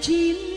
mencintai